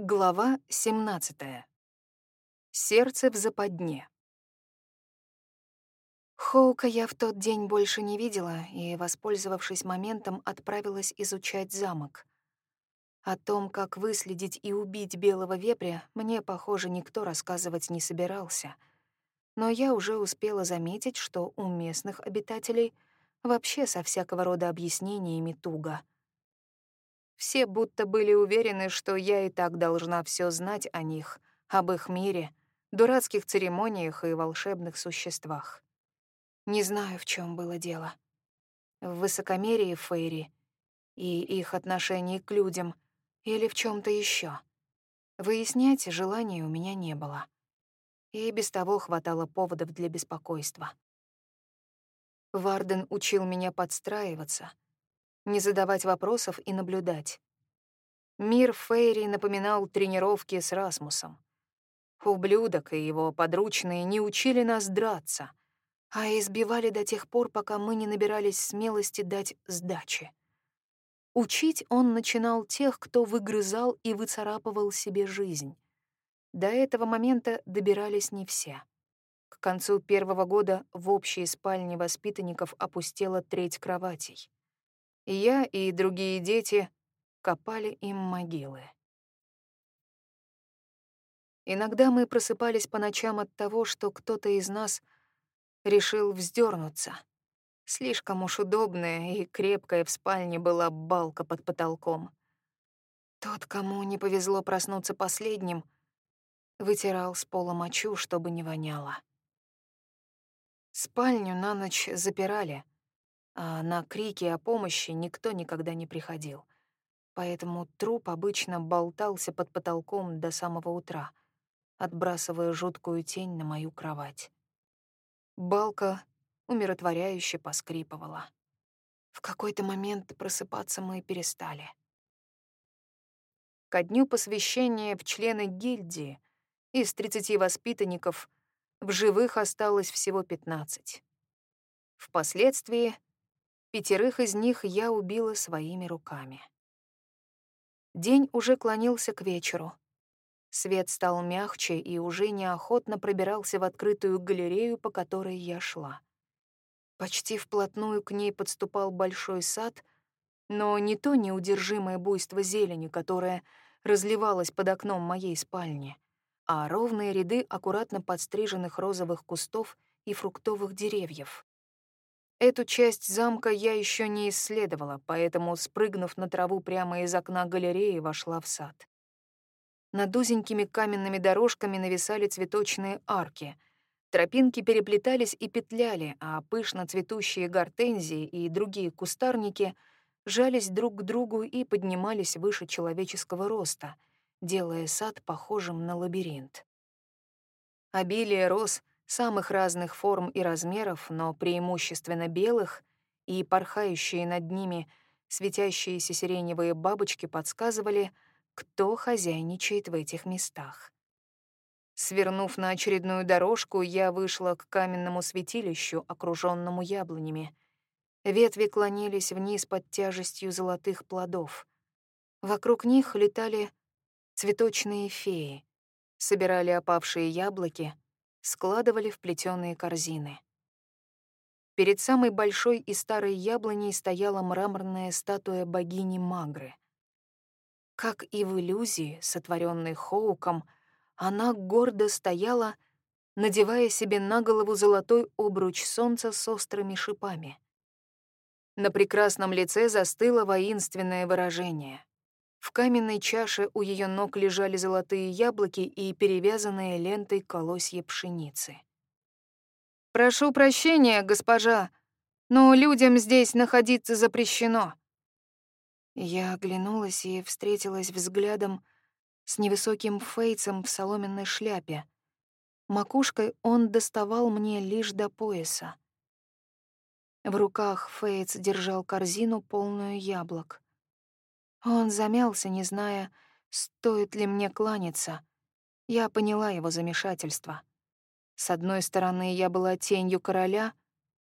Глава 17. Сердце в западне. Хоука я в тот день больше не видела и, воспользовавшись моментом, отправилась изучать замок. О том, как выследить и убить белого вепря, мне, похоже, никто рассказывать не собирался. Но я уже успела заметить, что у местных обитателей вообще со всякого рода объяснениями туго — все будто были уверены, что я и так должна все знать о них, об их мире, дурацких церемониях и волшебных существах. Не знаю, в чем было дело. В высокомерии Фейри и их отношении к людям или в чем то еще. Выяснять желания у меня не было. И без того хватало поводов для беспокойства. Варден учил меня подстраиваться — не задавать вопросов и наблюдать. Мир Фейри напоминал тренировки с Расмусом. Ублюдок и его подручные не учили нас драться, а избивали до тех пор, пока мы не набирались смелости дать сдачи. Учить он начинал тех, кто выгрызал и выцарапывал себе жизнь. До этого момента добирались не все. К концу первого года в общей спальне воспитанников опустела треть кроватей. Я и другие дети копали им могилы. Иногда мы просыпались по ночам от того, что кто-то из нас решил вздернуться. Слишком уж удобная и крепкая в спальне была балка под потолком. Тот, кому не повезло проснуться последним, вытирал с пола мочу, чтобы не воняло. Спальню на ночь запирали — а на крики о помощи никто никогда не приходил. Поэтому труп обычно болтался под потолком до самого утра, отбрасывая жуткую тень на мою кровать. Балка умиротворяюще поскрипывала. В какой-то момент просыпаться мы перестали. Ко дню посвящения в члены гильдии из 30 воспитанников в живых осталось всего 15. Впоследствии Пятерых из них я убила своими руками. День уже клонился к вечеру. Свет стал мягче и уже неохотно пробирался в открытую галерею, по которой я шла. Почти вплотную к ней подступал большой сад, но не то неудержимое буйство зелени, которое разливалось под окном моей спальни, а ровные ряды аккуратно подстриженных розовых кустов и фруктовых деревьев. Эту часть замка я еще не исследовала, поэтому, спрыгнув на траву прямо из окна галереи, вошла в сад. Над узенькими каменными дорожками нависали цветочные арки. Тропинки переплетались и петляли, а пышно цветущие гортензии и другие кустарники жались друг к другу и поднимались выше человеческого роста, делая сад похожим на лабиринт. Обилие роз самых разных форм и размеров, но преимущественно белых, и порхающие над ними светящиеся сиреневые бабочки подсказывали, кто хозяйничает в этих местах. Свернув на очередную дорожку, я вышла к каменному святилищу, окруженному яблонями. Ветви клонились вниз под тяжестью золотых плодов. Вокруг них летали цветочные феи, собирали опавшие яблоки — складывали в плетеные корзины. Перед самой большой и старой яблоней стояла мраморная статуя богини Магры. Как и в иллюзии, сотворенной Хоуком, она гордо стояла, надевая себе на голову золотой обруч солнца с острыми шипами. На прекрасном лице застыло воинственное выражение. В каменной чаше у ее ног лежали золотые яблоки и перевязанные лентой колосья пшеницы. «Прошу прощения, госпожа, но людям здесь находиться запрещено». Я оглянулась и встретилась взглядом с невысоким фейцем в соломенной шляпе. Макушкой он доставал мне лишь до пояса. В руках Фейтс держал корзину, полную яблок. Он замялся, не зная, стоит ли мне кланяться. Я поняла его замешательство. С одной стороны, я была тенью короля,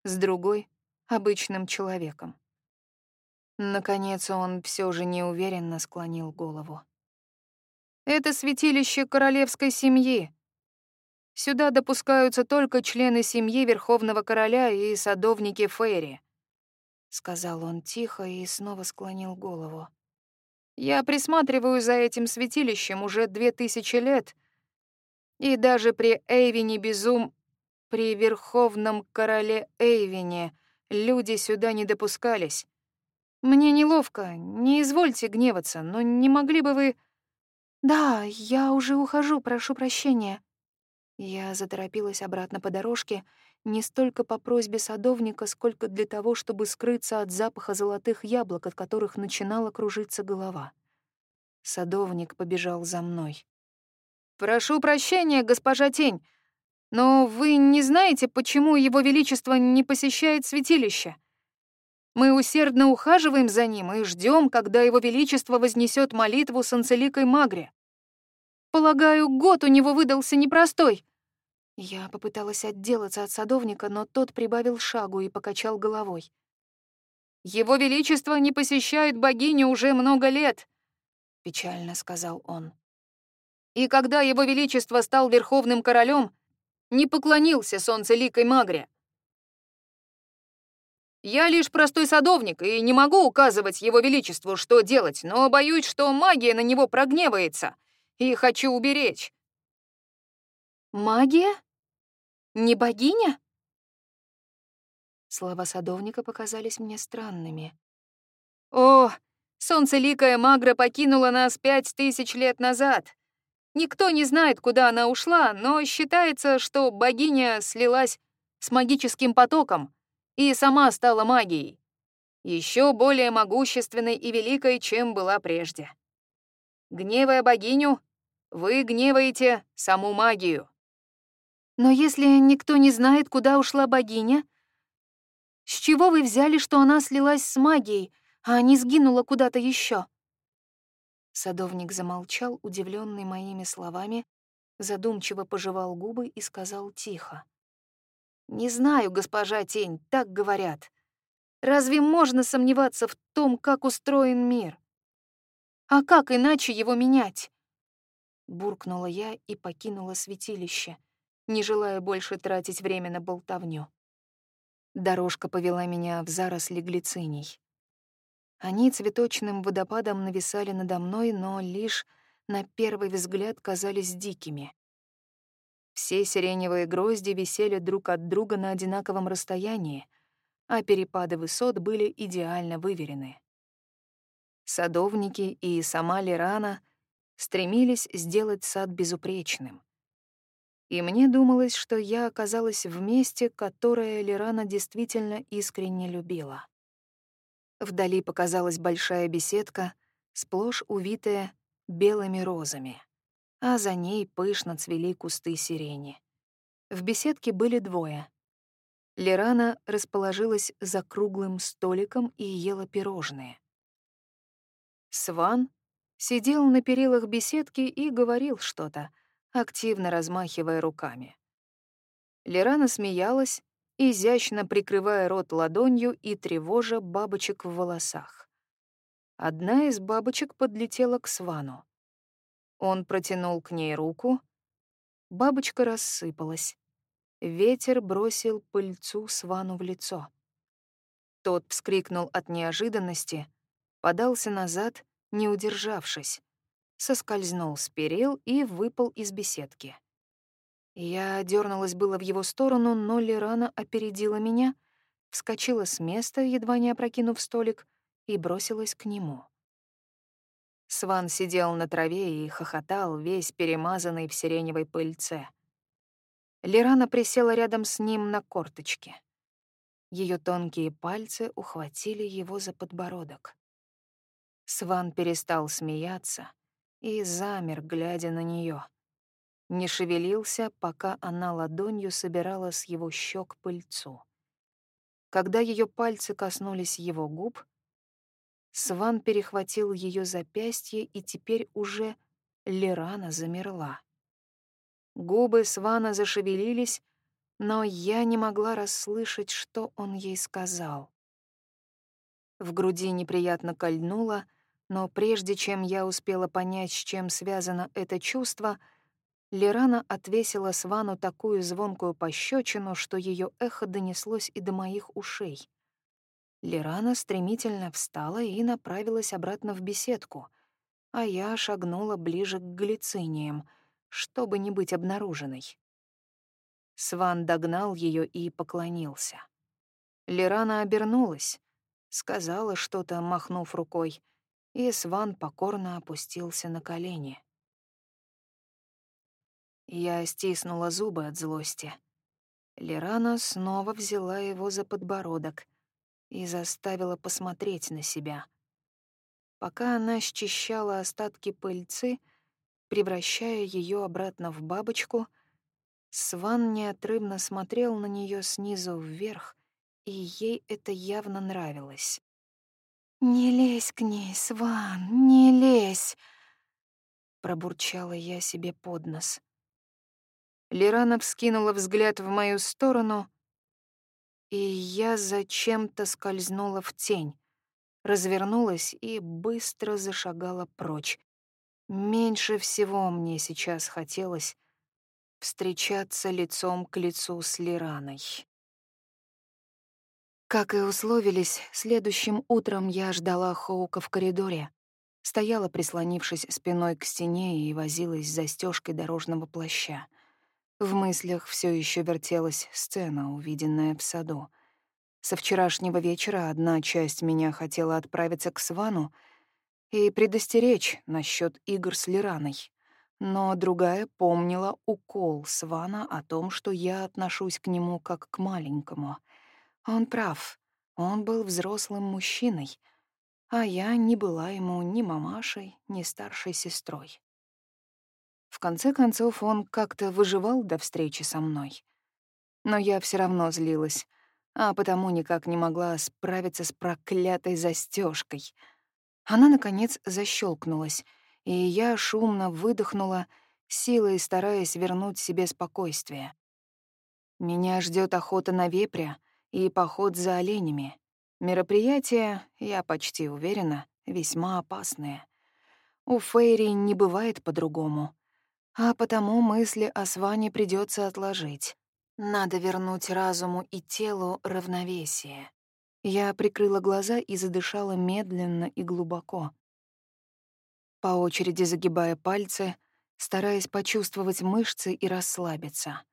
с другой — обычным человеком. Наконец он все же неуверенно склонил голову. Это святилище королевской семьи. Сюда допускаются только члены семьи Верховного Короля и садовники Фейри», — сказал он тихо и снова склонил голову. «Я присматриваю за этим святилищем уже две тысячи лет, и даже при Эйвине Безум, при Верховном Короле Эйвине, люди сюда не допускались. Мне неловко, не извольте гневаться, но не могли бы вы...» «Да, я уже ухожу, прошу прощения». Я заторопилась обратно по дорожке, не столько по просьбе садовника, сколько для того, чтобы скрыться от запаха золотых яблок, от которых начинала кружиться голова. Садовник побежал за мной. «Прошу прощения, госпожа Тень, но вы не знаете, почему Его Величество не посещает святилище?» Мы усердно ухаживаем за ним и ждем, когда его величество вознесет молитву с Анцеликой Магре. Полагаю, год у него выдался непростой. Я попыталась отделаться от садовника, но тот прибавил шагу и покачал головой. Его величество не посещает богиню уже много лет, печально сказал он. И когда его величество стал верховным королем, не поклонился солнцеликой Магре. Я лишь простой садовник и не могу указывать его величеству, что делать, но боюсь, что магия на него прогневается, и хочу уберечь». «Магия? Не богиня?» Слова садовника показались мне странными. «О, солнцеликая Магра покинула нас пять тысяч лет назад. Никто не знает, куда она ушла, но считается, что богиня слилась с магическим потоком, и сама стала магией, еще более могущественной и великой, чем была прежде. Гневая богиню, вы гневаете саму магию. Но если никто не знает, куда ушла богиня, с чего вы взяли, что она слилась с магией, а не сгинула куда-то еще? Садовник замолчал, удивленный моими словами, задумчиво пожевал губы и сказал тихо. «Не знаю, госпожа Тень, так говорят. Разве можно сомневаться в том, как устроен мир? А как иначе его менять?» Буркнула я и покинула святилище, не желая больше тратить время на болтовню. Дорожка повела меня в заросли глициний. Они цветочным водопадом нависали надо мной, но лишь на первый взгляд казались дикими. Все сиреневые грозди висели друг от друга на одинаковом расстоянии, а перепады высот были идеально выверены. Садовники и сама Лерана стремились сделать сад безупречным. И мне думалось, что я оказалась в месте, которое Лерана действительно искренне любила. Вдали показалась большая беседка, сплошь увитая белыми розами а за ней пышно цвели кусты сирени. В беседке были двое. Лерана расположилась за круглым столиком и ела пирожные. Сван сидел на перилах беседки и говорил что-то, активно размахивая руками. Лерана смеялась, изящно прикрывая рот ладонью и тревожа бабочек в волосах. Одна из бабочек подлетела к Свану. Он протянул к ней руку. Бабочка рассыпалась. Ветер бросил пыльцу Свану в лицо. Тот вскрикнул от неожиданности, подался назад, не удержавшись, соскользнул с перил и выпал из беседки. Я дернулась было в его сторону, но Лерана опередила меня, вскочила с места, едва не опрокинув столик, и бросилась к нему. Сван сидел на траве и хохотал, весь перемазанный в сиреневой пыльце. Лерана присела рядом с ним на корточке. Ее тонкие пальцы ухватили его за подбородок. Сван перестал смеяться и замер, глядя на нее. Не шевелился, пока она ладонью собирала с его щек пыльцу. Когда ее пальцы коснулись его губ, Сван перехватил ее запястье, и теперь уже Лерана замерла. Губы Свана зашевелились, но я не могла расслышать, что он ей сказал. В груди неприятно кольнуло, Но прежде чем я успела понять, с чем связано это чувство, Лерана отвесила Свану такую звонкую пощечину, что ее эхо донеслось и до моих ушей. Лерана стремительно встала и направилась обратно в беседку, а я шагнула ближе к глициниям, чтобы не быть обнаруженной. Сван догнал ее и поклонился. Лерана обернулась, сказала что-то, махнув рукой — и Сван покорно опустился на колени. Я стиснула зубы от злости. Лерана снова взяла его за подбородок и заставила посмотреть на себя. Пока она счищала остатки пыльцы, превращая ее обратно в бабочку, Сван неотрывно смотрел на нее снизу вверх, и ей это явно нравилось. «Не лезь к ней, Сван, не лезь!» Пробурчала я себе под нос. Лирана вскинула взгляд в мою сторону, и я зачем-то скользнула в тень, развернулась и быстро зашагала прочь. Меньше всего мне сейчас хотелось встречаться лицом к лицу с Лираной. Как и условились, следующим утром я ждала Хоука в коридоре. Стояла, прислонившись спиной к стене и возилась с застежкой дорожного плаща. В мыслях все еще вертелась сцена, увиденная в саду. Со вчерашнего вечера одна часть меня хотела отправиться к Свану и предостеречь насчет игр с Лираной. Но другая помнила укол Свана о том, что я отношусь к нему как к маленькому — он прав. Он был взрослым мужчиной, а я не была ему ни мамашей, ни старшей сестрой. В конце концов, он как-то выживал до встречи со мной. Но я все равно злилась, а потому никак не могла справиться с проклятой застежкой. Она, наконец, защелкнулась, и я шумно выдохнула, силой стараясь вернуть себе спокойствие. Меня ждет охота на вепря, и поход за оленями. Мероприятия, я почти уверена, весьма опасные. У Фейри не бывает по-другому. А потому мысли о Сване придется отложить. Надо вернуть разуму и телу равновесие. Я прикрыла глаза и задышала медленно и глубоко. По очереди загибая пальцы, стараясь почувствовать мышцы и расслабиться.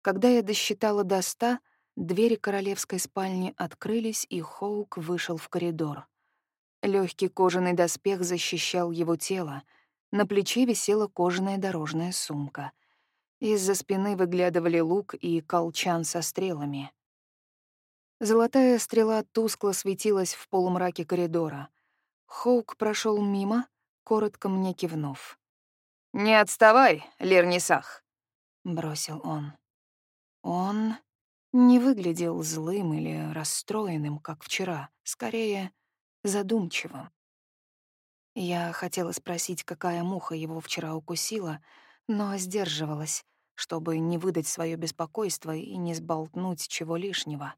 Когда я досчитала до ста — Двери королевской спальни открылись, и Хоук вышел в коридор. Легкий кожаный доспех защищал его тело. На плече висела кожаная дорожная сумка. Из-за спины выглядывали лук и колчан со стрелами. Золотая стрела тускло светилась в полумраке коридора. Хоук прошел мимо, коротко мне кивнув. «Не отставай, Лернисах!» — бросил он. Он не выглядел злым или расстроенным, как вчера, скорее задумчивым. Я хотела спросить, какая муха его вчера укусила, но сдерживалась, чтобы не выдать свое беспокойство и не сболтнуть чего лишнего.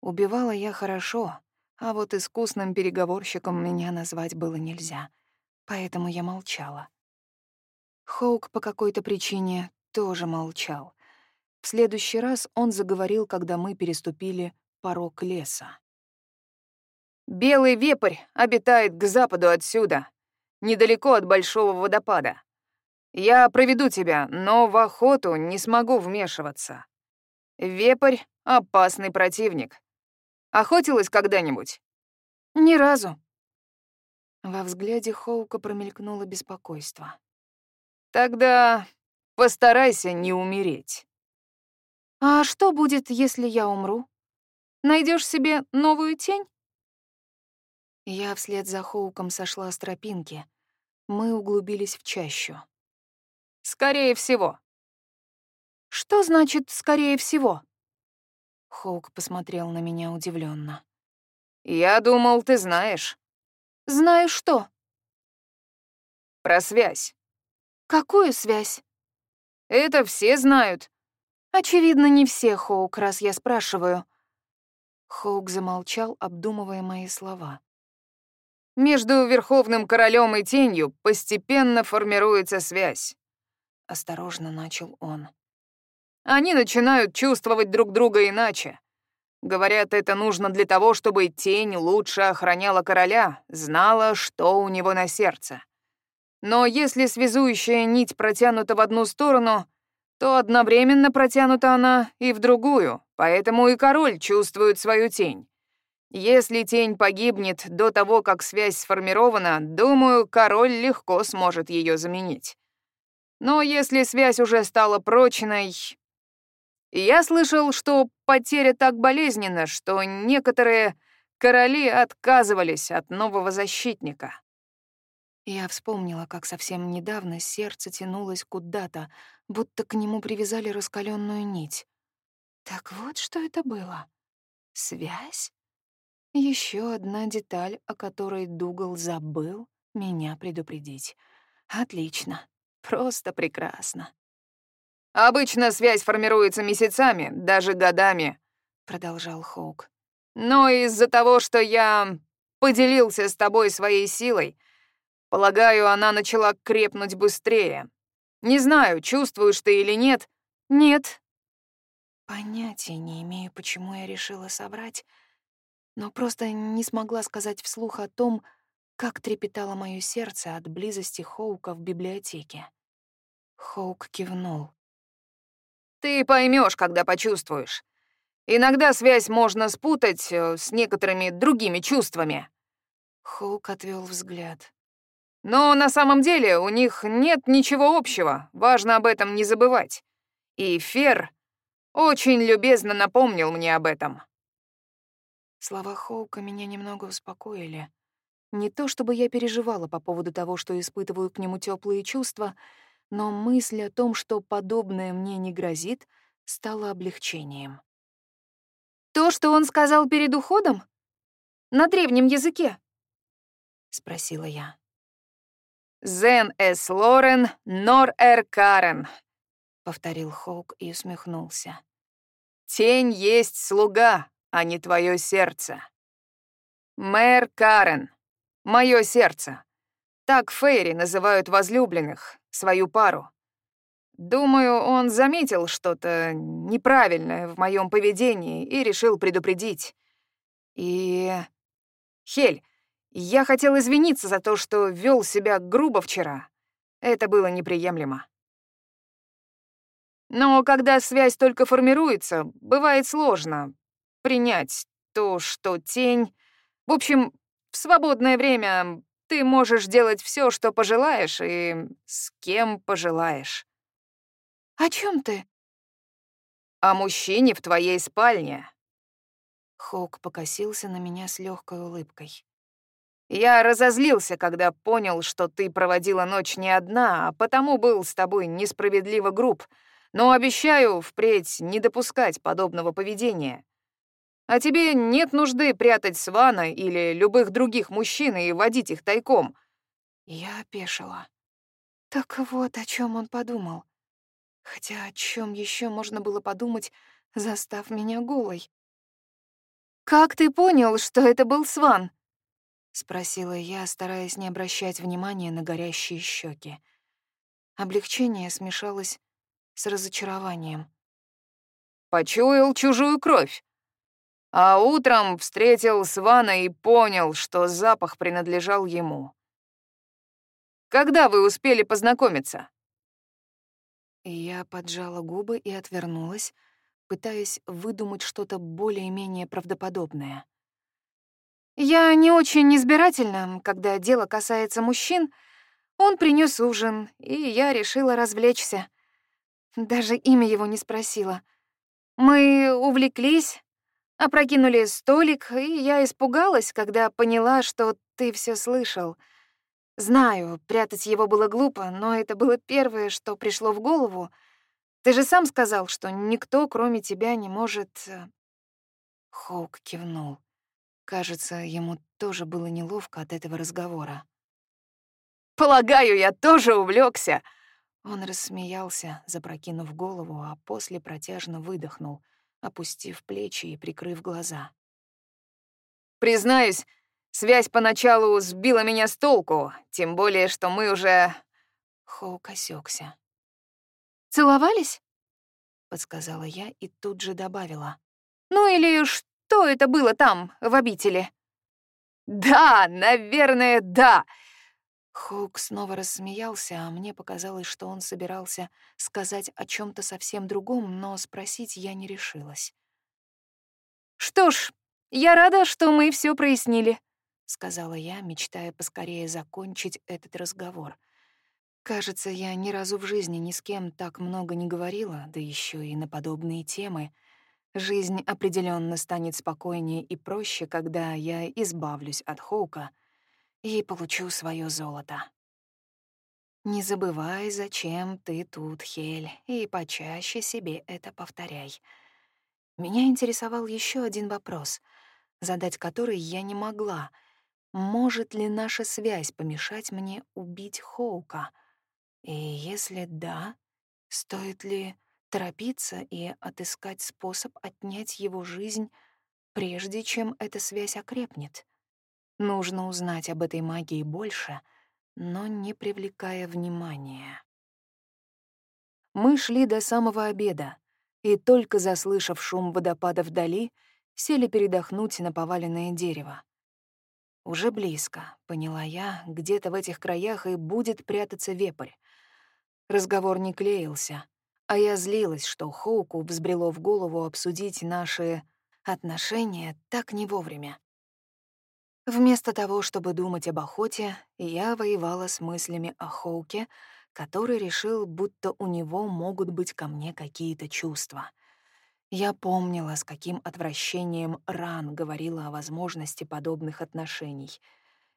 Убивала я хорошо, а вот искусным переговорщиком меня назвать было нельзя, поэтому я молчала. Хоук по какой-то причине тоже молчал — в следующий раз он заговорил, когда мы переступили порог леса. «Белый вепрь обитает к западу отсюда, недалеко от большого водопада. Я проведу тебя, но в охоту не смогу вмешиваться. Вепрь — опасный противник. Охотилась когда-нибудь?» «Ни разу». Во взгляде Хоука промелькнуло беспокойство. «Тогда постарайся не умереть». А что будет, если я умру? Найдешь себе новую тень? Я вслед за Хоуком сошла с тропинки. Мы углубились в чащу. Скорее всего. Что значит «скорее всего»? Хоук посмотрел на меня удивленно. Я думал, ты знаешь. Знаю что? Про связь. Какую связь? Это все знают. Очевидно, не все, Хоук, раз я спрашиваю. Хоук замолчал, обдумывая мои слова. Между Верховным Королем и Тенью постепенно формируется связь. Осторожно начал он. Они начинают чувствовать друг друга иначе. Говорят, это нужно для того, чтобы тень лучше охраняла короля, знала, что у него на сердце. Но если связующая нить протянута в одну сторону, то одновременно протянута она и в другую, поэтому и король чувствует свою тень. Если тень погибнет до того, как связь сформирована, думаю, король легко сможет ее заменить. Но если связь уже стала прочной... Я слышал, что потеря так болезненна, что некоторые короли отказывались от нового защитника. Я вспомнила, как совсем недавно сердце тянулось куда-то, будто к нему привязали раскаленную нить. Так вот, что это было. Связь? Еще одна деталь, о которой Дугал забыл меня предупредить. Отлично. Просто прекрасно. «Обычно связь формируется месяцами, даже годами», — продолжал Хоук. «Но из-за того, что я поделился с тобой своей силой, полагаю, она начала крепнуть быстрее. Не знаю, чувствуешь ты или нет». «Нет». Понятия не имею, почему я решила собрать но просто не смогла сказать вслух о том, как трепетало мое сердце от близости Хоука в библиотеке. Хоук кивнул. «Ты поймешь, когда почувствуешь. Иногда связь можно спутать э, с некоторыми другими чувствами». Хоук отвел взгляд. «Но на самом деле у них нет ничего общего, важно об этом не забывать. И Фер очень любезно напомнил мне об этом». Слова Хоука меня немного успокоили. Не то чтобы я переживала по поводу того, что испытываю к нему теплые чувства, но мысль о том, что подобное мне не грозит, стала облегчением. «То, что он сказал перед уходом? На древнем языке?» — спросила я. «Зен эс Лорен, нор эр Карен», — повторил Хоук и усмехнулся. «Тень есть слуга, а не твое сердце. Мэр Карен, мое сердце. Так Фейри называют возлюбленных, свою пару. Думаю, он заметил что-то неправильное в моем поведении и решил предупредить. И... Хель, я хотел извиниться за то, что вел себя грубо вчера. Это было неприемлемо. Но когда связь только формируется, бывает сложно, принять то, что тень... В общем, в свободное время ты можешь делать все, что пожелаешь, и с кем пожелаешь. О чем ты? О мужчине в твоей спальне. Хоук покосился на меня с легкой улыбкой. Я разозлился, когда понял, что ты проводила ночь не одна, а потому был с тобой несправедливо груб, но обещаю впредь не допускать подобного поведения. А тебе нет нужды прятать Свана или любых других мужчин и водить их тайком». Я опешила. Так вот, о чем он подумал. Хотя о чем еще можно было подумать, застав меня голой. «Как ты понял, что это был Сван?» — спросила я, стараясь не обращать внимания на горящие щеки. Облегчение смешалось с разочарованием. «Почуял чужую кровь. А утром встретил Свана и понял, что запах принадлежал ему. Когда вы успели познакомиться? Я поджала губы и отвернулась, пытаясь выдумать что-то более-менее правдоподобное. Я не очень избирательна, когда дело касается мужчин. Он принес ужин, и я решила развлечься. Даже имя его не спросила. Мы увлеклись, Опрокинули столик, и я испугалась, когда поняла, что ты все слышал. Знаю, прятать его было глупо, но это было первое, что пришло в голову. Ты же сам сказал, что никто, кроме тебя, не может... Э, Хоук кивнул. Кажется, ему тоже было неловко от этого разговора. «Полагаю, я тоже увлекся. Он рассмеялся, запрокинув голову, а после протяжно выдохнул — опустив плечи и прикрыв глаза. «Признаюсь, Связь поначалу сбила меня с толку, тем более, что мы уже...» Хоук осёкся. «Целовались?» — подсказала я и тут же добавила. «Ну или что это было там, в обители?» «Да, наверное, да!» Хоук снова рассмеялся, а мне показалось, что он собирался сказать о чем то совсем другом, но спросить я не решилась. «Что ж, я рада, что мы все прояснили», — сказала я, мечтая поскорее закончить этот разговор. Кажется, я ни разу в жизни ни с кем так много не говорила, да еще и на подобные темы. Жизнь определенно станет спокойнее и проще, когда я избавлюсь от Хоука — и получу свое золото. Не забывай, зачем ты тут, Хель, и почаще себе это повторяй. Меня интересовал еще один вопрос, задать который я не могла. Может ли наша связь помешать мне убить Хоука? И если да, стоит ли торопиться и отыскать способ отнять его жизнь, прежде чем эта связь окрепнет? Нужно узнать об этой магии больше, но не привлекая внимания. Мы шли до самого обеда, и только заслышав шум водопада вдали, сели передохнуть на поваленное дерево. Уже близко, поняла я, где-то в этих краях и будет прятаться вепрь. Разговор не клеился, а я злилась, что Хоуку взбрело в голову обсудить наши отношения так не вовремя. Вместо того, чтобы думать об охоте, я воевала с мыслями о Хоуке, который решил, будто у него могут быть ко мне какие-то чувства. Я помнила, с каким отвращением Ран говорила о возможности подобных отношений.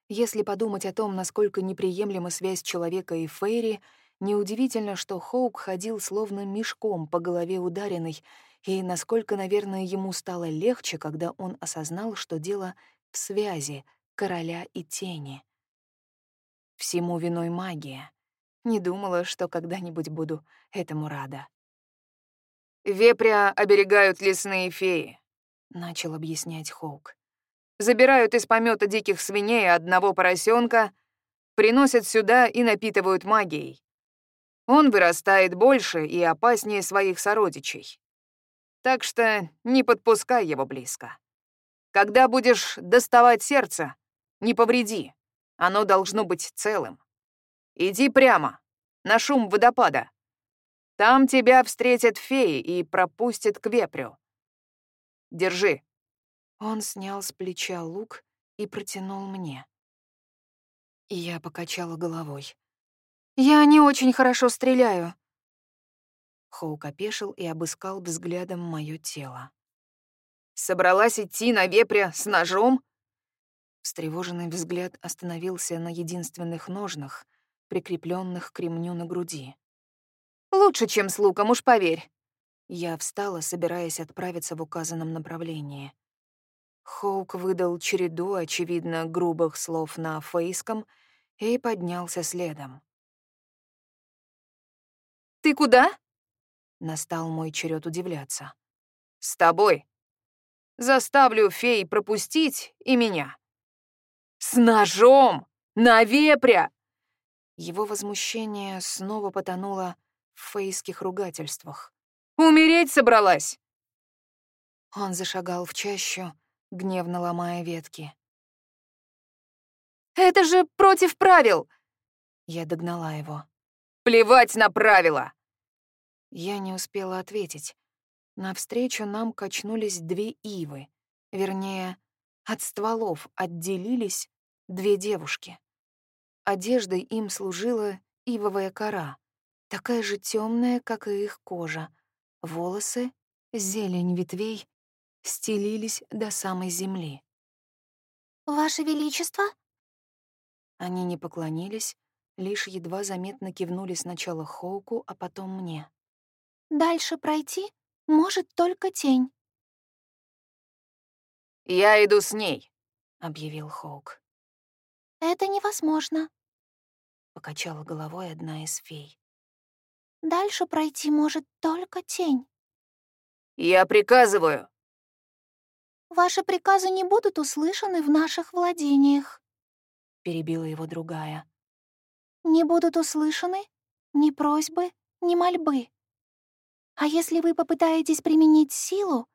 Если подумать о том, насколько неприемлема связь человека и Фейри, неудивительно, что Хоук ходил словно мешком по голове ударенный, и насколько, наверное, ему стало легче, когда он осознал, что дело в связи короля и тени. Всему виной магия. Не думала, что когда-нибудь буду этому рада. «Вепря оберегают лесные феи», — начал объяснять Хоук. «Забирают из помета диких свиней одного поросенка, приносят сюда и напитывают магией. Он вырастает больше и опаснее своих сородичей. Так что не подпускай его близко. Когда будешь доставать сердце, не повреди. Оно должно быть целым. Иди прямо, на шум водопада. Там тебя встретят феи и пропустят к вепрю. Держи». Он снял с плеча лук и протянул мне. И я покачала головой. «Я не очень хорошо стреляю». Хоук опешил и обыскал взглядом мое тело. Собралась идти на вепря с ножом? Встревоженный взгляд остановился на единственных ножнах, прикрепленных к ремню на груди. «Лучше, чем с луком, уж поверь». Я встала, собираясь отправиться в указанном направлении. Хоук выдал череду, очевидно, грубых слов на фейском и поднялся следом. «Ты куда?» Настал мой черед удивляться. «С тобой», Заставлю фей пропустить и меня. С ножом! На вепря! Его возмущение снова потонуло в фейских ругательствах. «Умереть собралась!» Он зашагал в чащу, гневно ломая ветки. «Это же против правил!» Я догнала его. «Плевать на правила!» Я не успела ответить. Навстречу нам качнулись две ивы. Вернее, от стволов отделились две девушки. Одеждой им служила ивовая кора, такая же темная, как и их кожа. Волосы, зелень ветвей стелились до самой земли. «Ваше Величество?» Они не поклонились, лишь едва заметно кивнули сначала Хоуку, а потом мне. «Дальше пройти?» Может, только тень. «Я иду с ней», — объявил Хоук. «Это невозможно», — покачала головой одна из фей. «Дальше пройти может только тень». «Я приказываю». Ваши приказы не будут услышаны в наших владениях», — перебила его другая. «Не будут услышаны ни просьбы, ни мольбы. А если вы попытаетесь применить силу,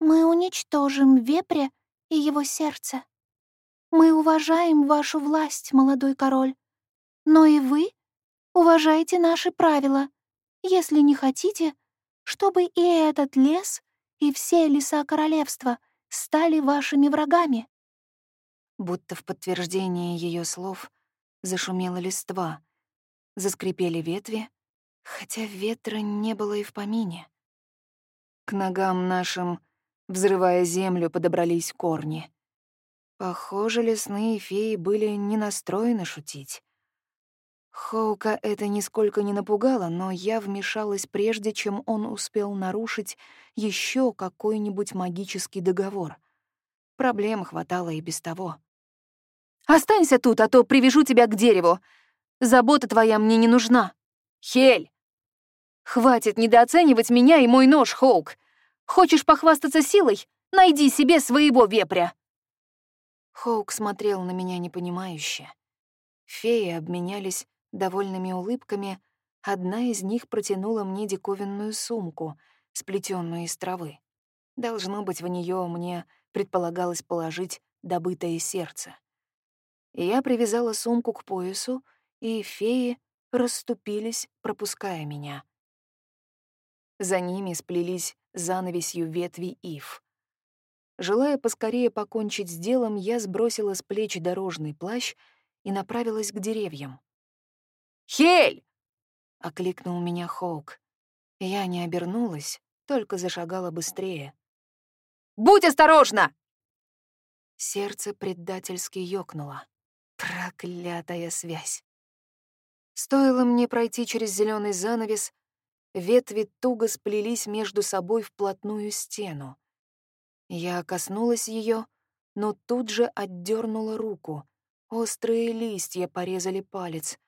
мы уничтожим вепря и его сердце. Мы уважаем вашу власть, молодой король, но и вы уважайте наши правила, если не хотите, чтобы и этот лес, и все леса королевства стали вашими врагами». Будто в подтверждение ее слов зашумела листва, заскрипели ветви, хотя ветра не было и в помине. К ногам нашим, взрывая землю, подобрались корни. Похоже, лесные феи были не настроены шутить. Хоука это нисколько не напугало, но я вмешалась прежде, чем он успел нарушить еще какой-нибудь магический договор. Проблем хватало и без того. «Останься тут, а то привяжу тебя к дереву. Забота твоя мне не нужна. Хель!» «Хватит недооценивать меня и мой нож, Хоук. Хочешь похвастаться силой? Найди себе своего вепря!» Хоук смотрел на меня непонимающе. Феи обменялись довольными улыбками, одна из них протянула мне диковинную сумку, сплетенную из травы. Должно быть, в нее мне предполагалось положить добытое сердце. Я привязала сумку к поясу, и феи расступились, пропуская меня. За ними сплелись занавесью ветви ив. Желая поскорее покончить с делом, я сбросила с плеч дорожный плащ и направилась к деревьям. «Хель!» — окликнул меня Хоук. Я не обернулась, только зашагала быстрее. «Будь осторожна!» Сердце предательски ёкнуло. Проклятая связь. Стоило мне пройти через зеленый занавес, ветви туго сплелись между собой вплотную стену. Я коснулась ее, но тут же отдернула руку. Острые листья порезали палец.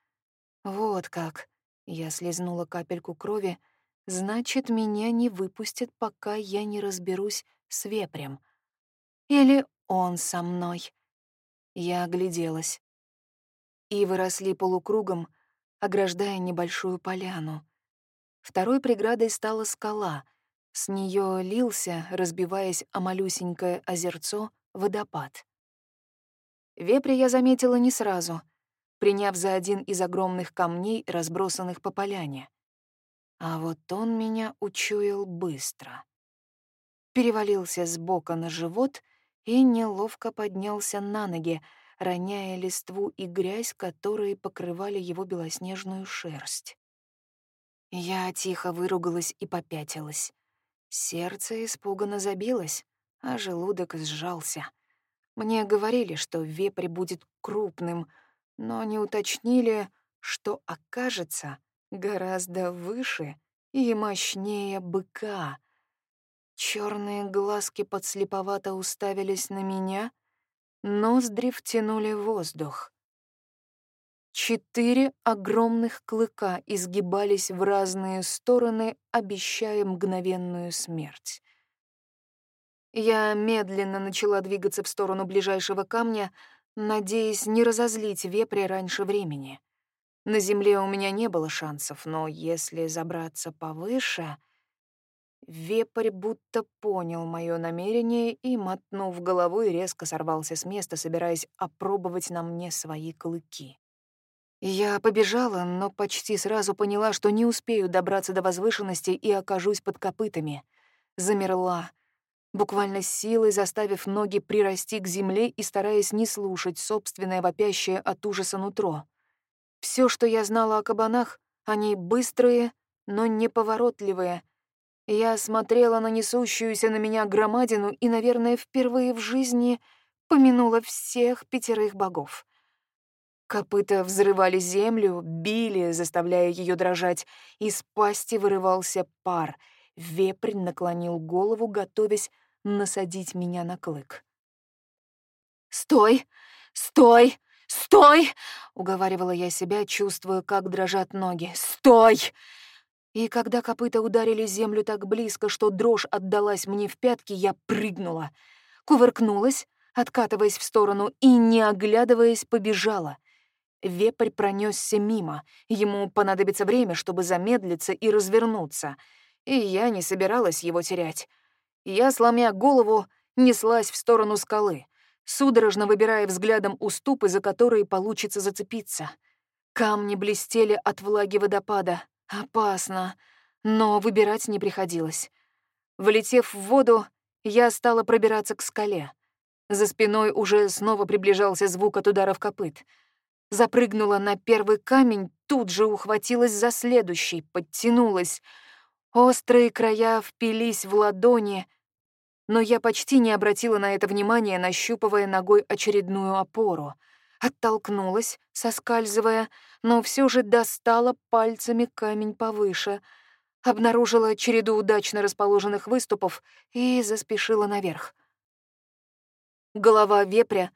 Вот как. Я слезнула капельку крови. Значит, меня не выпустят, пока я не разберусь с вепрем. Или он со мной. Я огляделась. И выросли полукругом, ограждая небольшую поляну. Второй преградой стала скала. С нее лился, разбиваясь о малюсенькое озерцо, водопад. Вепря я заметила не сразу — приняв за один из огромных камней, разбросанных по поляне. А вот он меня учуял быстро. Перевалился с бока на живот и неловко поднялся на ноги, роняя листву и грязь, которые покрывали его белоснежную шерсть. Я тихо выругалась и попятилась. Сердце испуганно забилось, а желудок сжался. Мне говорили, что вепрь будет крупным — но не уточнили, что окажется гораздо выше и мощнее быка. Черные глазки подслеповато уставились на меня, ноздри втянули воздух. Четыре огромных клыка изгибались в разные стороны, обещая мгновенную смерть. Я медленно начала двигаться в сторону ближайшего камня, надеясь не разозлить вепря раньше времени. На земле у меня не было шансов, но если забраться повыше... Вепрь будто понял мое намерение и, мотнув головой, резко сорвался с места, собираясь опробовать на мне свои клыки. Я побежала, но почти сразу поняла, что не успею добраться до возвышенности и окажусь под копытами. Замерла, буквально силой заставив ноги прирасти к земле и стараясь не слушать собственное вопящее от ужаса нутро. Все, что я знала о кабанах, они быстрые, но неповоротливые. Я смотрела на несущуюся на меня громадину и, наверное, впервые в жизни помянула всех пятерых богов. Копыта взрывали землю, били, заставляя ее дрожать, из пасти вырывался пар — Вепрь наклонил голову, готовясь насадить меня на клык. «Стой! Стой! Стой!» — уговаривала я себя, чувствуя, как дрожат ноги. «Стой!» И когда копыта ударили землю так близко, что дрожь отдалась мне в пятки, я прыгнула. кувыркнулась, откатываясь в сторону и, не оглядываясь, побежала. Вепрь пронесся мимо. Ему понадобится время, чтобы замедлиться и развернуться. И я не собиралась его терять. Я, сломя голову, неслась в сторону скалы, судорожно выбирая взглядом уступы, за которые получится зацепиться. Камни блестели от влаги водопада. Опасно. Но выбирать не приходилось. Влетев в воду, я стала пробираться к скале. За спиной уже снова приближался звук от ударов копыт. Запрыгнула на первый камень, тут же ухватилась за следующий, подтянулась. Острые края впились в ладони, но я почти не обратила на это внимания, нащупывая ногой очередную опору. Оттолкнулась, соскальзывая, но все же достала пальцами камень повыше, обнаружила череду удачно расположенных выступов и заспешила наверх. Голова вепря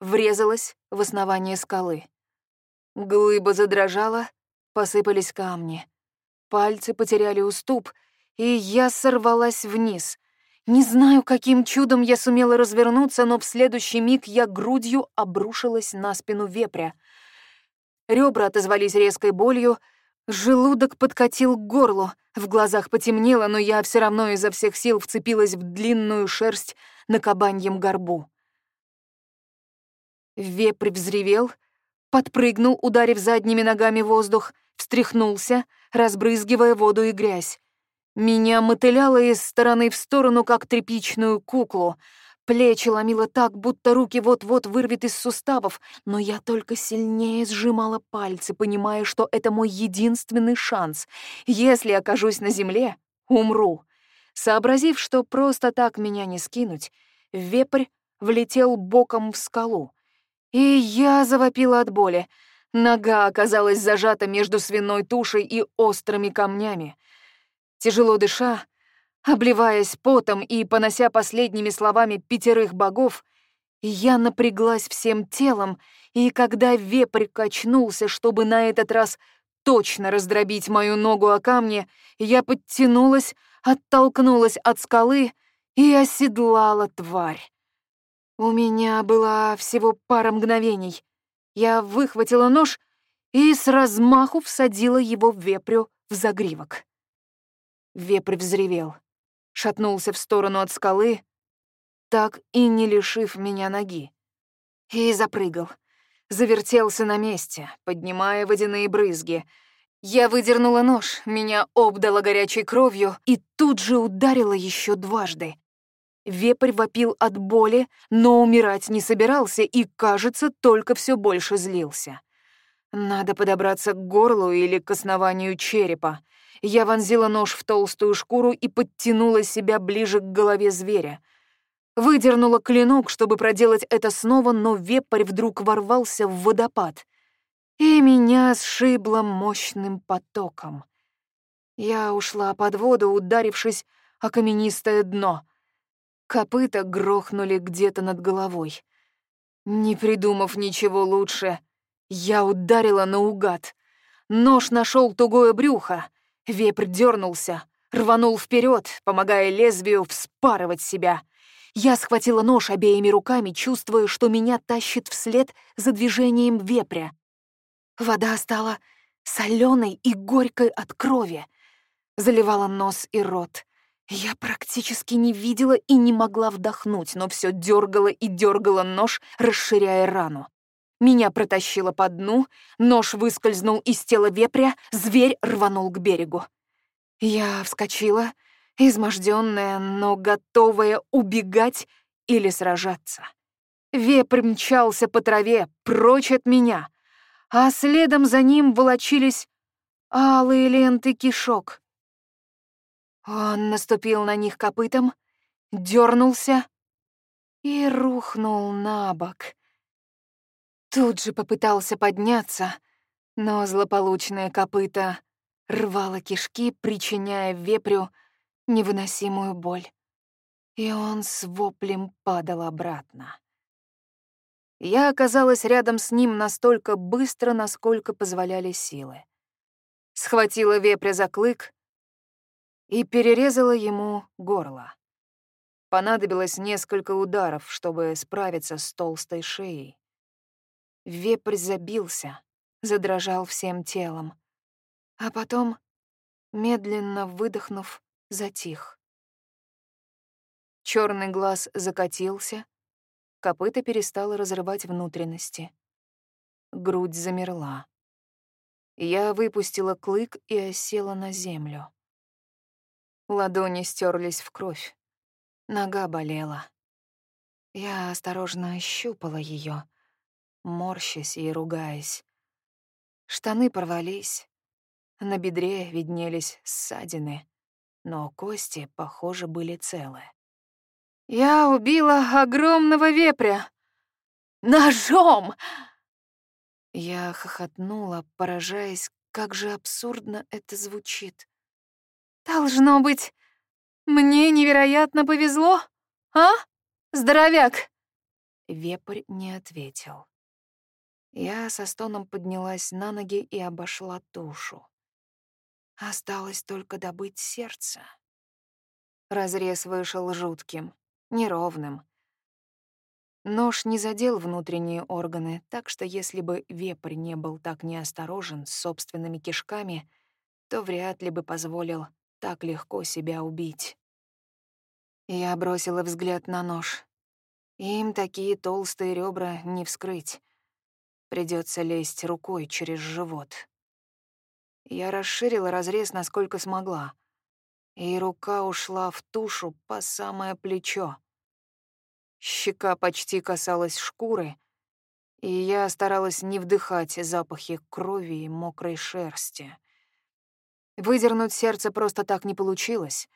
врезалась в основание скалы. Глыба задрожала, посыпались камни. Пальцы потеряли уступ, и я сорвалась вниз. Не знаю, каким чудом я сумела развернуться, но в следующий миг я грудью обрушилась на спину вепря. Ребра отозвались резкой болью, желудок подкатил к горлу, в глазах потемнело, но я все равно изо всех сил вцепилась в длинную шерсть на кабаньем горбу. Вепрь взревел, подпрыгнул, ударив задними ногами воздух, встряхнулся, разбрызгивая воду и грязь. Меня мотыляло из стороны в сторону, как тряпичную куклу. Плечи ломило так, будто руки вот-вот вырвет из суставов, но я только сильнее сжимала пальцы, понимая, что это мой единственный шанс. Если окажусь на земле, умру. Сообразив, что просто так меня не скинуть, вепрь влетел боком в скалу. И я завопила от боли. Нога оказалась зажата между свиной тушей и острыми камнями. Тяжело дыша, обливаясь потом и понося последними словами пятерых богов, я напряглась всем телом, и когда вепрь качнулся, чтобы на этот раз точно раздробить мою ногу о камни, я подтянулась, оттолкнулась от скалы и оседлала тварь. У меня была всего пара мгновений. Я выхватила нож и с размаху всадила его в вепрю в загривок. Вепрь взревел, шатнулся в сторону от скалы, так и не лишив меня ноги. И запрыгал, завертелся на месте, поднимая водяные брызги. Я выдернула нож, меня обдало горячей кровью и тут же ударила еще дважды. Вепрь вопил от боли, но умирать не собирался и, кажется, только все больше злился. Надо подобраться к горлу или к основанию черепа. Я вонзила нож в толстую шкуру и подтянула себя ближе к голове зверя. Выдернула клинок, чтобы проделать это снова, но вепрь вдруг ворвался в водопад. И меня сшибло мощным потоком. Я ушла под воду, ударившись о каменистое дно — Копыта грохнули где-то над головой. Не придумав ничего лучше, я ударила наугад. Нож нашел тугое брюхо. Вепрь дернулся, рванул вперед, помогая лезвию вспарывать себя. Я схватила нож обеими руками, чувствуя, что меня тащит вслед за движением вепря. Вода стала соленой и горькой от крови, заливала нос и рот. Я практически не видела и не могла вдохнуть, но все дергала и дергала нож, расширяя рану. Меня протащило по дну, нож выскользнул из тела вепря, зверь рванул к берегу. Я вскочила, изможденная, но готовая убегать или сражаться. Вепрь мчался по траве, прочь от меня, а следом за ним волочились алые ленты кишок. Он наступил на них копытом, дернулся и рухнул на бок. Тут же попытался подняться, но злополучное копыто рвало кишки, причиняя вепрю невыносимую боль. И он с воплем падал обратно. Я оказалась рядом с ним настолько быстро, насколько позволяли силы. Схватила вепря за клык, и перерезала ему горло. понадобилось несколько ударов, чтобы справиться с толстой шеей. Вепрь забился, задрожал всем телом, а потом, медленно выдохнув, затих. Черный глаз закатился, копыта перестало разрывать внутренности. Грудь замерла. Я выпустила клык и осела на землю. Ладони стерлись в кровь. Нога болела. Я осторожно ощупала ее, морщась и ругаясь. Штаны порвались. На бедре виднелись ссадины, но кости, похоже, были целы. «Я убила огромного вепря! Ножом!» Я хохотнула, поражаясь, как же абсурдно это звучит. «Должно быть, мне невероятно повезло, а, здоровяк?» Вепрь не ответил. Я со стоном поднялась на ноги и обошла тушу. Осталось только добыть сердце. Разрез вышел жутким, неровным. Нож не задел внутренние органы, так что если бы вепрь не был так неосторожен с собственными кишками, то вряд ли бы позволил так легко себя убить. Я бросила взгляд на нож. Им такие толстые ребра не вскрыть. Придется лезть рукой через живот. Я расширила разрез, насколько смогла, и рука ушла в тушу по самое плечо. Щека почти касалась шкуры, и я старалась не вдыхать запахи крови и мокрой шерсти. Выдернуть сердце просто так не получилось.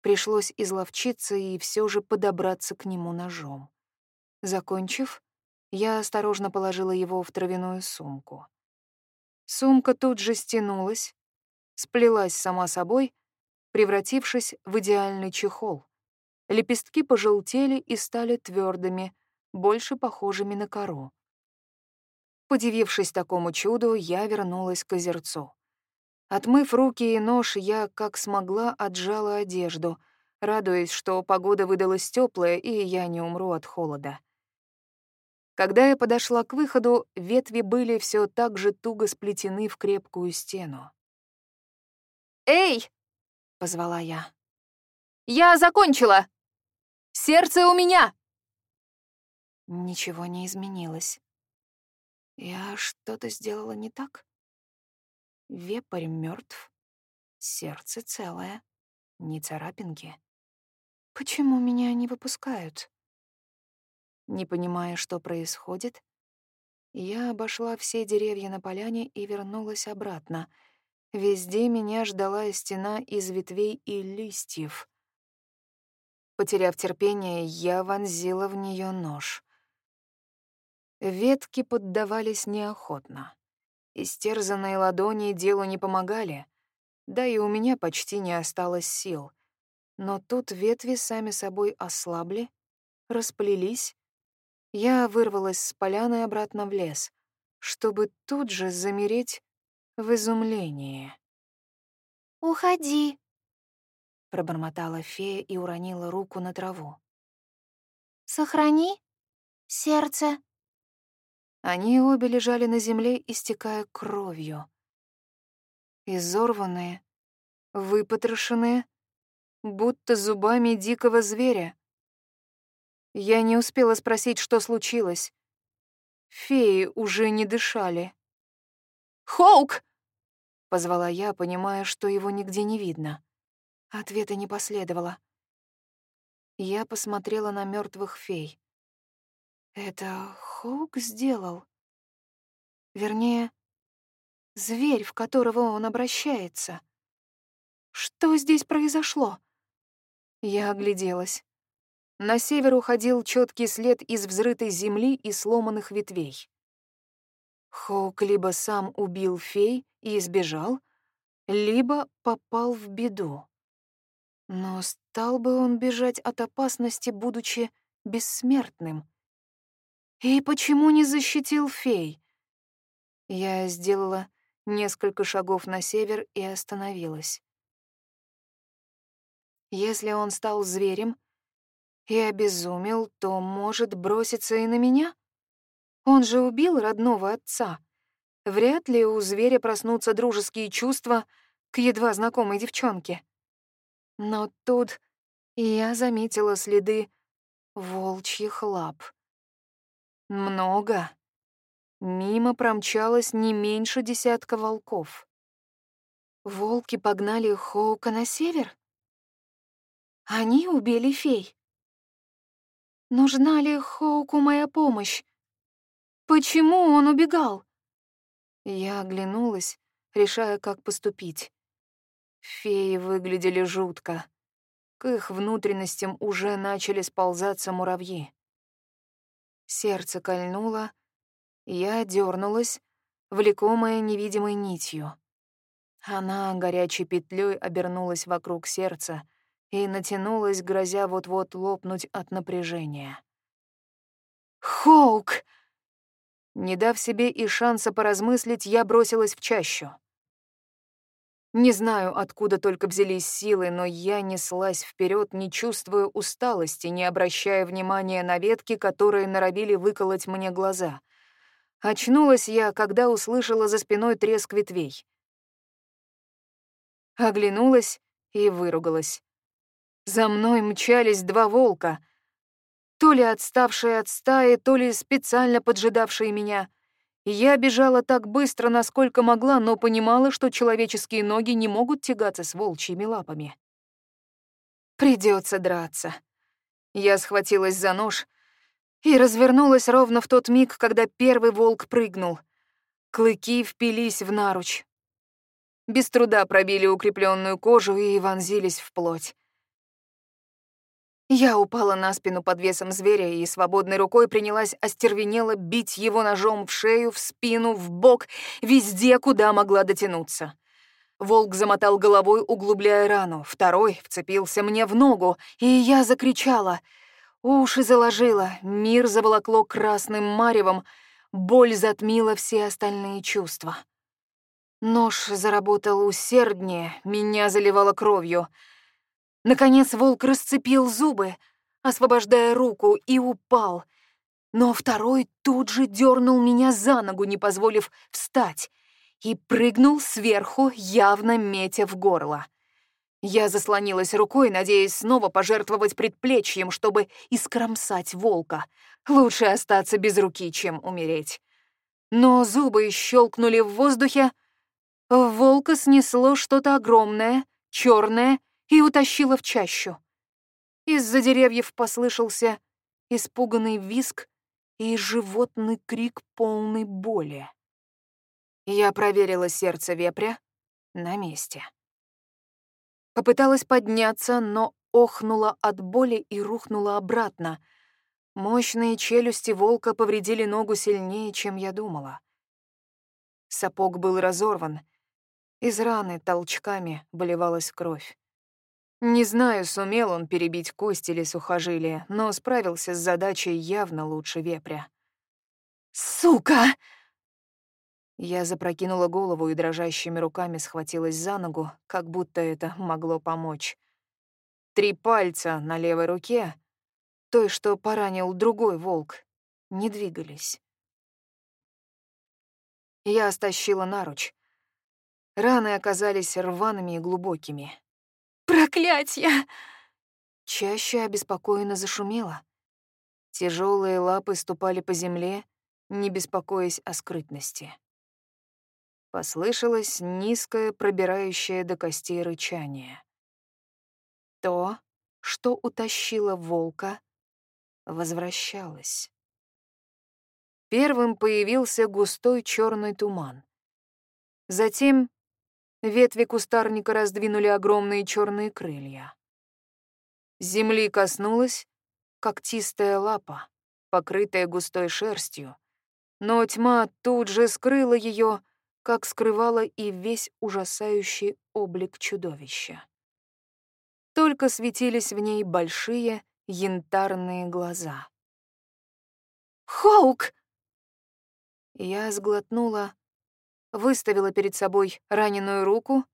Пришлось изловчиться и все же подобраться к нему ножом. Закончив, я осторожно положила его в травяную сумку. Сумка тут же стянулась, сплелась сама собой, превратившись в идеальный чехол. Лепестки пожелтели и стали твердыми, больше похожими на кору. Подивившись такому чуду, я вернулась к озерцу. Отмыв руки и нож, я, как смогла, отжала одежду, радуясь, что погода выдалась теплая и я не умру от холода. Когда я подошла к выходу, ветви были все так же туго сплетены в крепкую стену. «Эй!» — позвала я. «Я закончила!» Сердце у меня!» Ничего не изменилось. Я что-то сделала не так? Вепрь мертв, сердце целое, ни царапинки. Почему меня не выпускают? Не понимая, что происходит, я обошла все деревья на поляне и вернулась обратно. Везде меня ждала стена из ветвей и листьев. Потеряв терпение, я вонзила в нее нож. Ветки поддавались неохотно. Истерзанные ладони делу не помогали, да и у меня почти не осталось сил. Но тут ветви сами собой ослабли, расплелись. Я вырвалась с поляны обратно в лес, чтобы тут же замереть в изумлении. «Уходи!» пробормотала фея и уронила руку на траву. Сохрани сердце. Они обе лежали на земле, истекая кровью. Изорванные, выпотрошенные, будто зубами дикого зверя. Я не успела спросить, что случилось. Феи уже не дышали. «Хоук!» — позвала я, понимая, что его нигде не видно. Ответа не последовало. Я посмотрела на мертвых фей. Это Хоук сделал? Вернее, зверь, в которого он обращается. Что здесь произошло? Я огляделась. На север уходил четкий след из взрытой земли и сломанных ветвей. Хоук либо сам убил фей и избежал, либо попал в беду. Но стал бы он бежать от опасности, будучи бессмертным? И почему не защитил фей? Я сделала несколько шагов на север и остановилась. Если он стал зверем, и обезумел, то может броситься и на меня? Он же убил родного отца. Вряд ли у зверя проснутся дружеские чувства к едва знакомой девчонке. Но тут я заметила следы волчьих лап. Много. Мимо промчалось не меньше десятка волков. Волки погнали Хоука на север? Они убили фей. Нужна ли Хоуку моя помощь? Почему он убегал? Я оглянулась, решая, как поступить. Феи выглядели жутко. К их внутренностям уже начали сползаться муравьи. Сердце кольнуло, я дернулась, влекомая невидимой нитью. Она горячей петлей обернулась вокруг сердца и натянулась, грозя вот-вот лопнуть от напряжения. «Хоук!» Не дав себе и шанса поразмыслить, я бросилась в чащу. Не знаю, откуда только взялись силы, но я неслась вперед, не чувствуя усталости, не обращая внимания на ветки, которые норовили выколоть мне глаза. Очнулась я, когда услышала за спиной треск ветвей. Оглянулась и выругалась. За мной мчались два волка, то ли отставшие от стаи, то ли специально поджидавшие меня. Я бежала так быстро, насколько могла, но понимала, что человеческие ноги не могут тягаться с волчьими лапами. Придется драться. Я схватилась за нож и развернулась ровно в тот миг, когда первый волк прыгнул. Клыки впились в наруч без труда пробили укрепленную кожу и вонзились в плоть. Я упала на спину под весом зверя и свободной рукой принялась остервенело бить его ножом в шею, в спину, в бок, везде, куда могла дотянуться. Волк замотал головой, углубляя рану. Второй вцепился мне в ногу, и я закричала. Уши заложила, мир заволокло красным маревом, боль затмила все остальные чувства. Нож заработал усерднее, меня заливало кровью. Наконец волк расцепил зубы, освобождая руку, и упал. Но второй тут же дернул меня за ногу, не позволив встать, и прыгнул сверху, явно метя в горло. Я заслонилась рукой, надеясь снова пожертвовать предплечьем, чтобы искромсать волка. Лучше остаться без руки, чем умереть. Но зубы щелкнули в воздухе, Волка снесло что-то огромное, черное, и утащило в чащу. Из-за деревьев послышался испуганный визг и животный крик полной боли. Я проверила сердце вепря на месте. Попыталась подняться, но охнула от боли и рухнула обратно. Мощные челюсти волка повредили ногу сильнее, чем я думала. Сапог был разорван — из раны толчками выливалась кровь. Не знаю, сумел он перебить кость или сухожилие, но справился с задачей явно лучше вепря. «Сука!» Я запрокинула голову и дрожащими руками схватилась за ногу, как будто это могло помочь. Три пальца на левой руке, той, что поранил другой волк, не двигались. Я стащила наруч. Раны оказались рваными и глубокими. «Проклятье!» Чаще обеспокоенно зашумело. Тяжелые лапы ступали по земле, не беспокоясь о скрытности. Послышалось низкое, пробирающее до костей рычание. То, что утащило волка, возвращалось. Первым появился густой черный туман. Затем Ветви кустарника раздвинули огромные черные крылья. Земли коснулась когтистая лапа, покрытая густой шерстью, но тьма тут же скрыла ее, как скрывала и весь ужасающий облик чудовища. Только светились в ней большие янтарные глаза. «Хоук!» Я сглотнула выставила перед собой раненую руку,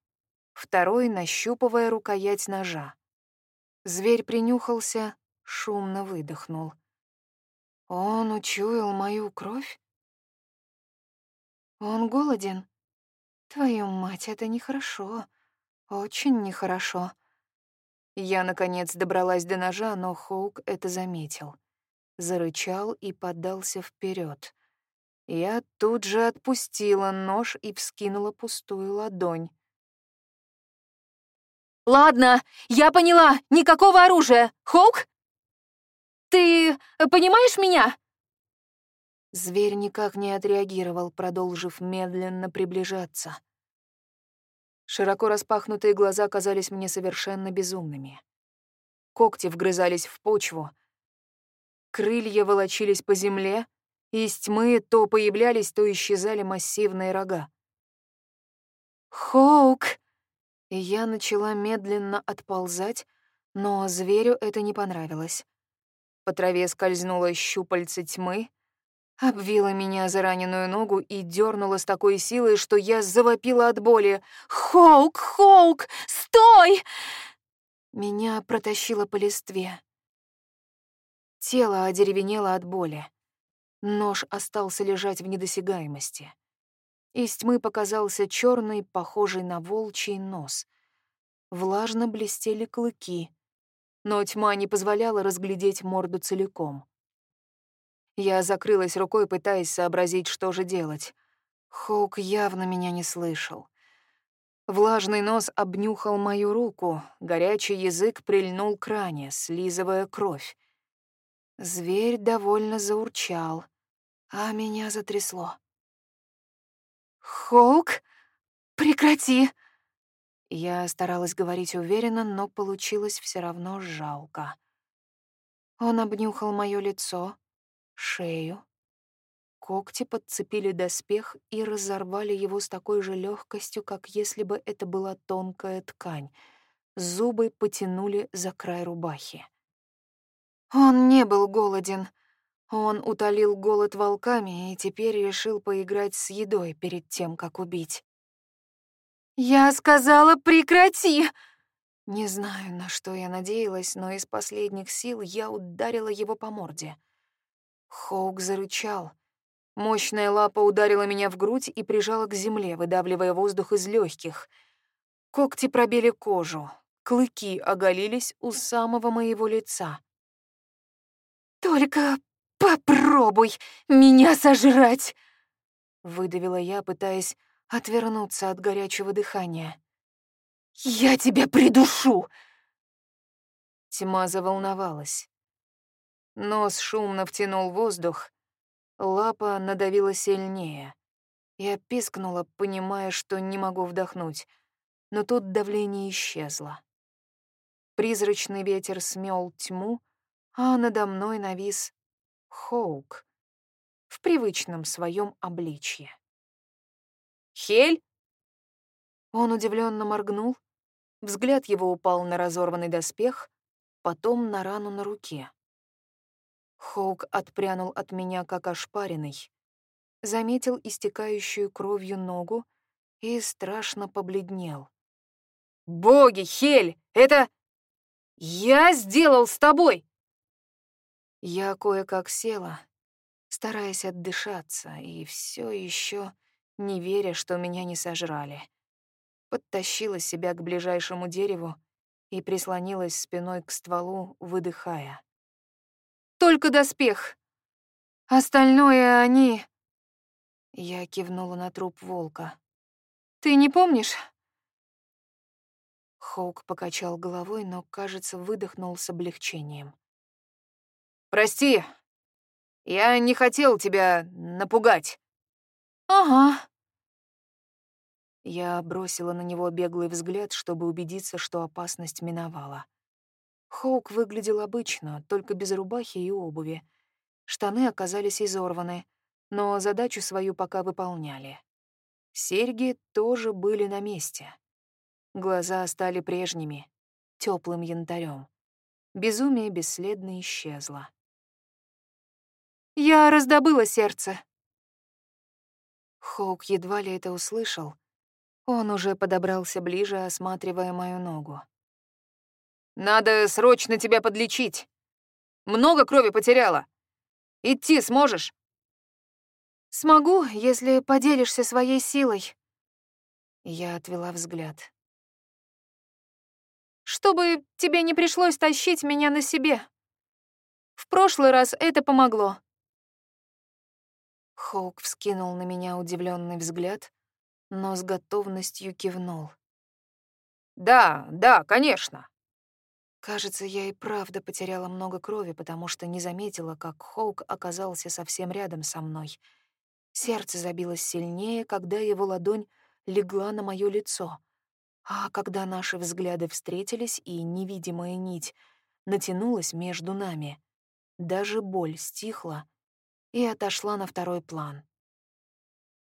второй нащупывая рукоять ножа. Зверь принюхался шумно выдохнул. Он учуял мою кровь? Он голоден? Твою мать, это нехорошо. Очень нехорошо. Я, наконец, добралась до ножа, но Хоук это заметил. Зарычал и поддался вперед. Я тут же отпустила нож и вскинула пустую ладонь. «Ладно, я поняла, никакого оружия. Хоук? Ты понимаешь меня?» Зверь никак не отреагировал, продолжив медленно приближаться. Широко распахнутые глаза казались мне совершенно безумными. Когти вгрызались в почву, крылья волочились по земле, из тьмы то появлялись, то исчезали массивные рога. «Хоук!» Я начала медленно отползать, но зверю это не понравилось. По траве скользнуло щупальце тьмы — обвила меня за раненую ногу и дернула с такой силой, что я завопила от боли. «Хоук! Хоук! Стой!» Меня протащило по листве. Тело одеревенело от боли. Нож остался лежать в недосягаемости. Из тьмы показался черный, похожий на волчий нос. Влажно блестели клыки, но тьма не позволяла разглядеть морду целиком. Я закрылась рукой, пытаясь сообразить, что же делать. Хоук явно меня не слышал. Влажный нос обнюхал мою руку, горячий язык прильнул к ране, слизывая кровь. Зверь довольно заурчал, а меня затрясло. «Хоук, прекрати!» Я старалась говорить уверенно, но получилось все равно жалко. Он обнюхал мое лицо, шею. Когти подцепили доспех и разорвали его с такой же легкостью, как если бы это была тонкая ткань. Зубы потянули за край рубахи. Он не был голоден. Он утолил голод волками и теперь решил поиграть с едой перед тем, как убить. «Я сказала, прекрати!» Не знаю, на что я надеялась, но из последних сил я ударила его по морде — Хоук зарычал. Мощная лапа ударила меня в грудь и прижала к земле, выдавливая воздух из легких. Когти пробили кожу, клыки оголились у самого моего лица. «Только попробуй меня сожрать!» — выдавила я, пытаясь отвернуться от горячего дыхания. «Я тебя придушу!» Тьма заволновалась. Нос шумно втянул воздух, лапа надавила сильнее. Я пискнула, понимая, что не могу вдохнуть, но тут давление исчезло. Призрачный ветер смел тьму, а надо мной навис Хоук в привычном своем обличье. «Хель?» Он удивленно моргнул, взгляд его упал на разорванный доспех, потом на рану на руке. Хоук отпрянул от меня, как ошпаренный, заметил истекающую кровью ногу и страшно побледнел. «Боги, Хель, это... я сделал с тобой!» Я кое-как села, стараясь отдышаться, и все еще не веря, что меня не сожрали. Подтащила себя к ближайшему дереву и прислонилась спиной к стволу, выдыхая. Только доспех. Остальное они...» Я кивнула на труп волка. «Ты не помнишь?» Хоук покачал головой, но, кажется, выдохнул с облегчением. «Прости, я не хотел тебя напугать». «Ага». Я бросила на него беглый взгляд, чтобы убедиться, что опасность миновала. Хоук выглядел обычно, только без рубахи и обуви. Штаны оказались изорваны, но задачу свою пока выполняли. Серьги тоже были на месте. Глаза стали прежними, теплым янтарем. Безумие бесследно исчезло. «Я раздобыла сердце». Хоук едва ли это услышал. Он уже подобрался ближе, осматривая мою ногу. Надо срочно тебя подлечить. Много крови потеряла. Идти сможешь?» «Смогу, если поделишься своей силой». Я отвела взгляд. «Чтобы тебе не пришлось тащить меня на себе. В прошлый раз это помогло». Хоук вскинул на меня удивленный взгляд, но с готовностью кивнул. «Да, да, конечно». Кажется, я и правда потеряла много крови, потому что не заметила, как Хоук оказался совсем рядом со мной — Сердце забилось сильнее, когда его ладонь легла на мое лицо. А когда наши взгляды встретились, и невидимая нить натянулась между нами, даже боль стихла и отошла на второй план.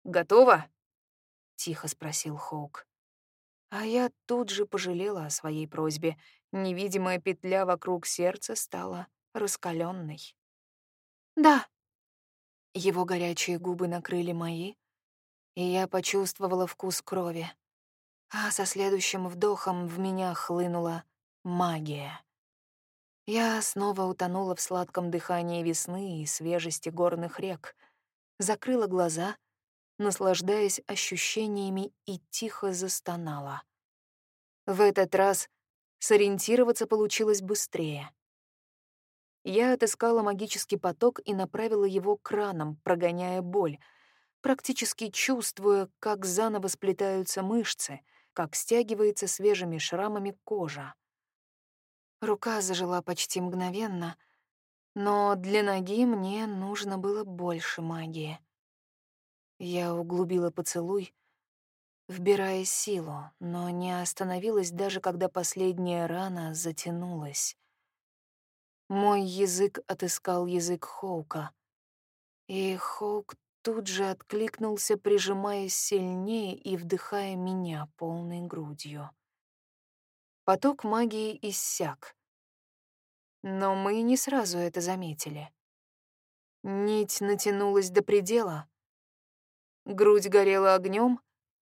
«Готово?» — тихо спросил Хоук. А я тут же пожалела о своей просьбе. Невидимая петля вокруг сердца стала раскаленной. «Да», его горячие губы накрыли мои, и я почувствовала вкус крови. А со следующим вдохом в меня хлынула магия. Я снова утонула в сладком дыхании весны и свежести горных рек, закрыла глаза, наслаждаясь ощущениями, и тихо застонала. В этот раз сориентироваться получилось быстрее. Я отыскала магический поток и направила его к прогоняя боль, практически чувствуя, как заново сплетаются мышцы, как стягивается свежими шрамами кожа. Рука зажила почти мгновенно, но для ноги мне нужно было больше магии. Я углубила поцелуй, вбирая силу, но не остановилась даже когда последняя рана затянулась. Мой язык отыскал язык Хоука. И Хоук тут же откликнулся, прижимаясь сильнее и вдыхая меня полной грудью. Поток магии иссяк. Но мы не сразу это заметили. Нить натянулась до предела. Грудь горела огнем,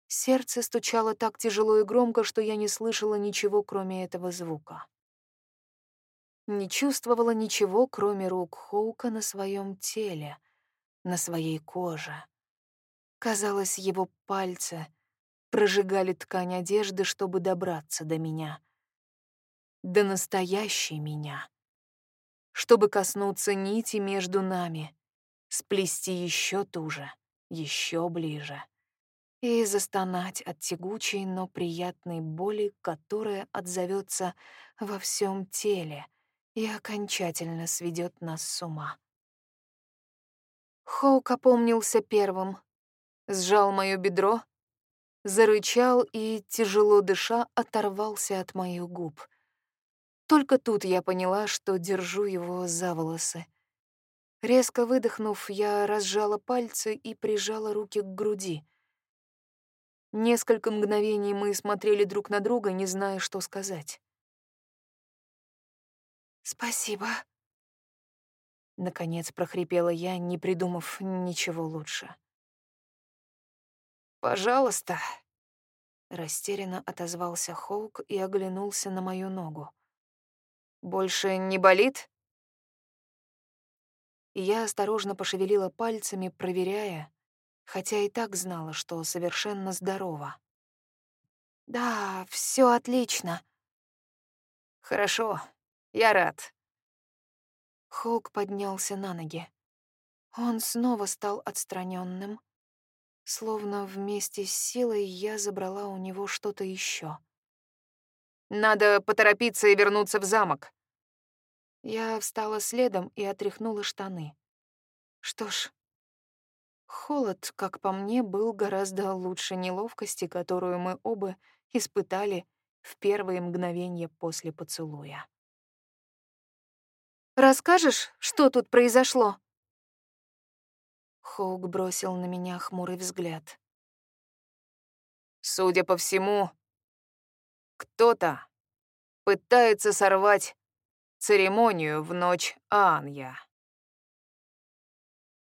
сердце стучало так тяжело и громко, что я не слышала ничего, кроме этого звука не чувствовала ничего, кроме рук Хоука на своем теле, на своей коже. Казалось, его пальцы прожигали ткань одежды, чтобы добраться до меня. До настоящей меня. Чтобы коснуться нити между нами, сплести еще туже, еще ближе и застонать от тягучей, но приятной боли, которая отзовется во всем теле, и окончательно сведет нас с ума. Хоук опомнился первым, сжал моё бедро, зарычал и, тяжело дыша, оторвался от моих губ. Только тут я поняла, что держу его за волосы. Резко выдохнув, я разжала пальцы и прижала руки к груди. Несколько мгновений мы смотрели друг на друга, не зная, что сказать. «Спасибо», — наконец прохрипела я, не придумав ничего лучше. «Пожалуйста», — растерянно отозвался Хоук и оглянулся на мою ногу. «Больше не болит?» Я осторожно пошевелила пальцами, проверяя, хотя и так знала, что совершенно здорова. «Да, все отлично». «Хорошо, я рад». Хоук поднялся на ноги. Он снова стал отстраненным, словно вместе с силой я забрала у него что-то еще. «Надо поторопиться и вернуться в замок». Я встала следом и отряхнула штаны. Что ж, холод, как по мне, был гораздо лучше неловкости, которую мы оба испытали в первые мгновения после поцелуя. Расскажешь, что тут произошло?» Хоук бросил на меня хмурый взгляд. «Судя по всему, кто-то пытается сорвать церемонию в ночь Анья».